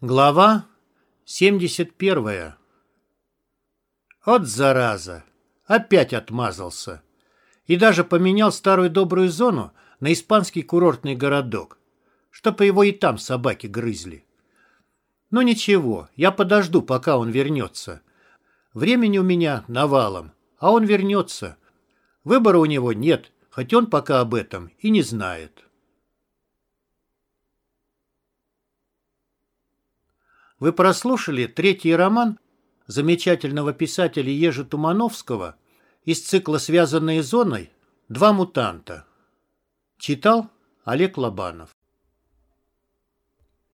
Глава 71 От зараза! Опять отмазался. И даже поменял старую добрую зону на испанский курортный городок, чтобы его и там собаки грызли. Но ничего, я подожду, пока он вернется. Времени у меня навалом, а он вернется. Выбора у него нет, хоть он пока об этом и не знает. Вы прослушали третий роман замечательного писателя Ежи Тумановского из цикла «Связанные зоной. Два мутанта». Читал Олег Лобанов.